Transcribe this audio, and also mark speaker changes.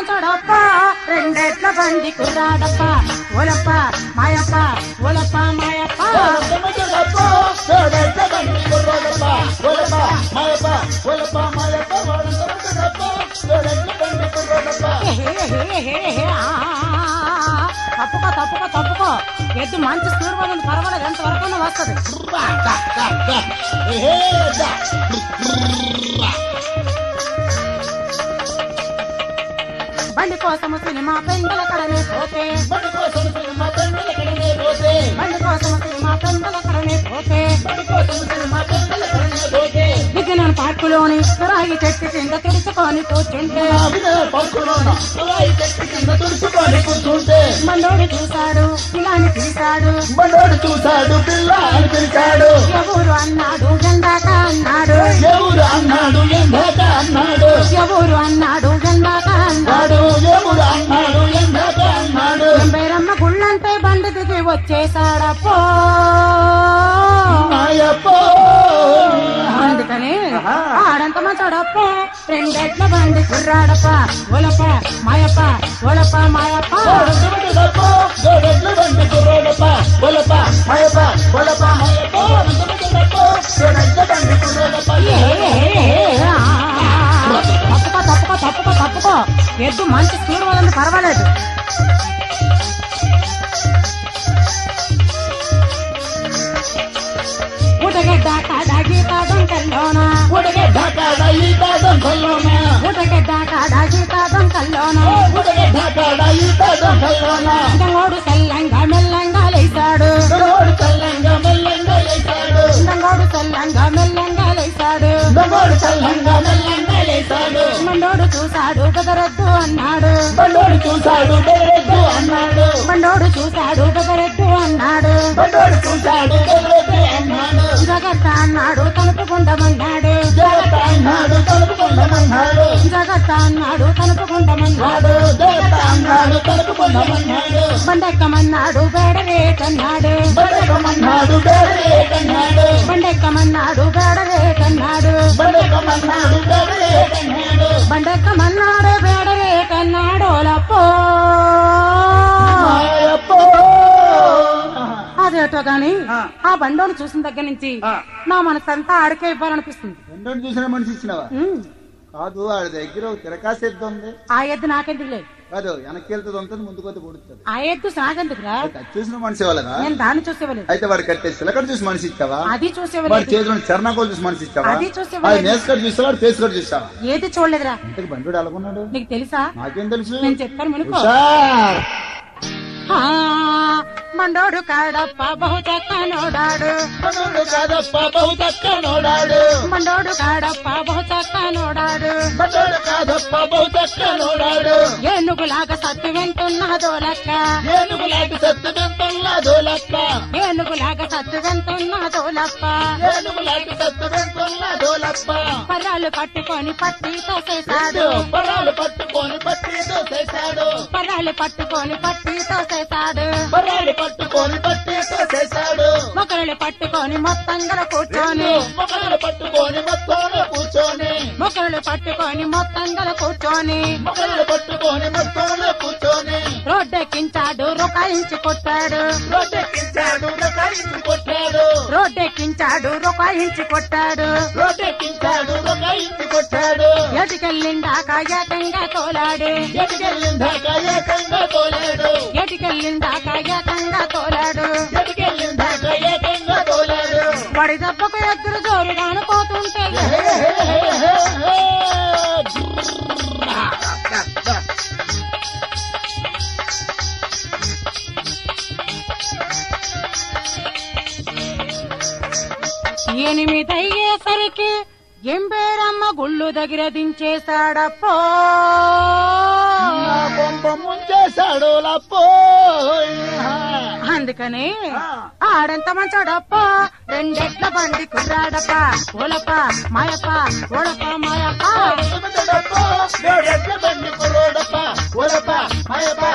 Speaker 1: మంచోడప్ప రెండెట్ల బండి కుర్రాడప్ప. ఓలప్ప మాయప్ప ఓలప్ప మాయప్ప. హే, హే, హే, హే, ఆ, తప్పుకో తప్పుకో తప్పుకో. ఎద్దు మంచి స్పీడ్ పోతుంది పర్వాలేదు ఎంత వరకు వస్తుంది బండి కోసము సినిమా పెండల కడనే పోతే. బండి కోసము సినిమా పెండల కడనే పోతే. విజయనగరం పార్కులోని రాగి చెట్టు కింద తుడుచుకొని కూర్చుంటే. మండోడు చూశాడు ఇలాని పిలిచాడు.
Speaker 2: మనోడు చూశాడు పిల్ల అని పిలిచాడు.
Speaker 1: ఎవరు అన్నాడు? ఎందాక అన్నాడు.
Speaker 2: ఎవరు అన్నాడు? మాయప్పో.
Speaker 1: అందుకని ఆడంత మంచాడప్ప. రెండెట్ల బండి కుర్రాడప్ప. ఓలప్ప మాయప్ప ఓలప్ప మాయప్ప.
Speaker 2: బండి కుర్రోడప్ప, బొలప, మాయప్ప,
Speaker 1: ఆ, తప్పుకో తప్పుకో తప్పుకో తప్పుకో. ఎద్దు మంచి స్పీడ్ వదండి పర్వాలేదు.
Speaker 2: ఉడగడ్డ కాడ కల్లోన, ఉడగడ్డ కాడ ఈ కాదం కల్లోన,
Speaker 1: దంగోడు తెల్లంగా మెల్లంగా లేచాడు.
Speaker 2: దొంగోడు చల్లంగా మెల్లంగా లేచాడు,
Speaker 1: దంగోడు తెల్లంగా మెల్లంగా లేచాడు.
Speaker 2: దొంగోడు చల్లంగా మెల్లంగా లేచాడు.
Speaker 1: మండోడు చూశాడు బెదరద్దు అన్నాడు.
Speaker 2: బండోడు చూశాడు బెదరెద్దు అన్నాడు.
Speaker 1: మండోడు చూశాడు బెదరద్దు అన్నాడు.
Speaker 2: బండోడు చూశాడు బెదరెద్దు
Speaker 1: జగత్త అన్నాడు తలుపుకుండమన్నాడు
Speaker 2: జగత అన్నాడు తలుపుకుండమన్నాడు
Speaker 1: జగత్త అన్నాడు తలుపుకుండమన్నాడు
Speaker 2: దేవత అన్నాడు తలుపుకుండమన్నాడు
Speaker 1: బండెక్కమన్నాడు బేడరేటన్నాడు
Speaker 2: బడకమన్నాడు బేరేకన్నాడు
Speaker 1: బండెక్కమన్నాడు బేడరేటన్నాడు
Speaker 2: బడకమన్నాడు బేరేకన్నాడు
Speaker 1: బండెక్కమన్నాడు బేడరేటన్నాడు లప్పో అదేటో గాని
Speaker 2: ఆ.
Speaker 1: బండోని చూసిన దగ్గర నుంచి. నా మనసంతా ఆడికే ఇవ్వాలనిపిస్తుంది.
Speaker 2: రెండోని చూసిన మనిషి ఇచ్చినవా. కాదు వాడి దగ్గర తిరకాసు ఎద్దు ఉంది.
Speaker 1: ఆ ఎద్దు నాకెందుకులే?
Speaker 2: కాదు వెనక్కి వెళ్తుంది ఉంటుంది ముందుకు వస్తే పొడుస్తుంది.
Speaker 1: ఆ ఎద్దు నాకెందుకురా
Speaker 2: అది చూసిన మనిషి వాళ్ళదా
Speaker 1: నేను దాన్ని చూసేవలేదు.
Speaker 2: అయితే వాడు కట్టే సిలకడ చూసి మనిషి ఇచ్చావా?
Speaker 1: అది
Speaker 2: వాడి
Speaker 1: చూసేవలేదు
Speaker 2: చేతిలో చరణకోలు చూసి మనిషి ఇచ్చావా?
Speaker 1: అది చూసి
Speaker 2: అది
Speaker 1: ఇవ్వలేదు.
Speaker 2: నేస్కట్ చూసావా? వాడు ఫేస్ కట్ చూసావా?
Speaker 1: ఏది చూడలేదురా.
Speaker 2: ఇంతకు బండు ఎలాగున్నాడు
Speaker 1: నీకు తెలుసా?
Speaker 2: నాకేం తెలుసు?
Speaker 1: నేను చెప్తాను వినుకో. మండోడు కాడప్ప బహు చక్కనోడాడు
Speaker 2: మనోడు కాదప్ప బహు చక్కనోడాడు
Speaker 1: మండోడు కాడప్ప బహు చక్కనోడాడు
Speaker 2: మనోడు కాదప్ప బహు చక్కనోడాడు
Speaker 1: ఏనుగులాగా సత్తు వెంటున్నదో లెక్క
Speaker 2: ఏనుగులాంటి సత్తు వెంతున్నదో లక్క
Speaker 1: ఏనుగులాగా సత్తు వెంటున్నదో లెక్క
Speaker 2: ఏనుగులాంటి సత్తు వెంతున్నదో లప్ప
Speaker 1: పర్రాలు పట్టుకొని పట్టితో చేశాడు
Speaker 2: పరాలు పట్టుకొని పట్టితో చేశాడు
Speaker 1: పర్రాలు పట్టుకొని పట్టితో చేశాడు
Speaker 2: పట్టుకొని
Speaker 1: మొత్తంగా కూర్చొని.
Speaker 2: మొక్కలు పట్టుకొని మొత్తం కూర్చొని.
Speaker 1: మొక్కలు పట్టుకొని మొత్తంగా కూర్చొని.
Speaker 2: మొక్కలు పట్టుకొని మొత్తం కూర్చొని.
Speaker 1: రోడ్డెక్కించాడు రొకాయించి కొట్టాడు.
Speaker 2: రోడ్డెక్కించాడు రకాయించి కొట్టాడు.
Speaker 1: రోడ్డెక్కించాడు రొకాయించి కొట్టాడు.
Speaker 2: రోడ్డెక్కించాడు రకాయించి కొట్టాడు.
Speaker 1: ఎటుకెళ్ళిందాక ఏకంగా తోలాడు.
Speaker 2: ఎటుకెళ్ళిందాక ఏకంగా తోలాడు.
Speaker 1: ఎటుకెళ్ళిందాక ఏకంగా తోలాడు. వాడి దెబ్బకు ఎదురు జోరుగా అనుకోతుంటే
Speaker 2: హే, హే, హే, హే, హే.
Speaker 1: ఎనిమిదయ్యేసరికి ఎంబేరమ్మ గుళ్ళు దగ్గర దించేశాడప్పో.
Speaker 2: బొమ్మ ముంచేశాడు లప్పో
Speaker 1: అందుకని ఆడంత మంచోడప్ప? రెండెట్ల బండి కుర్రాడప్ప? ఓలప్ప మాయప్ప ఓలప్ప మాయప్ప? మాయప్ప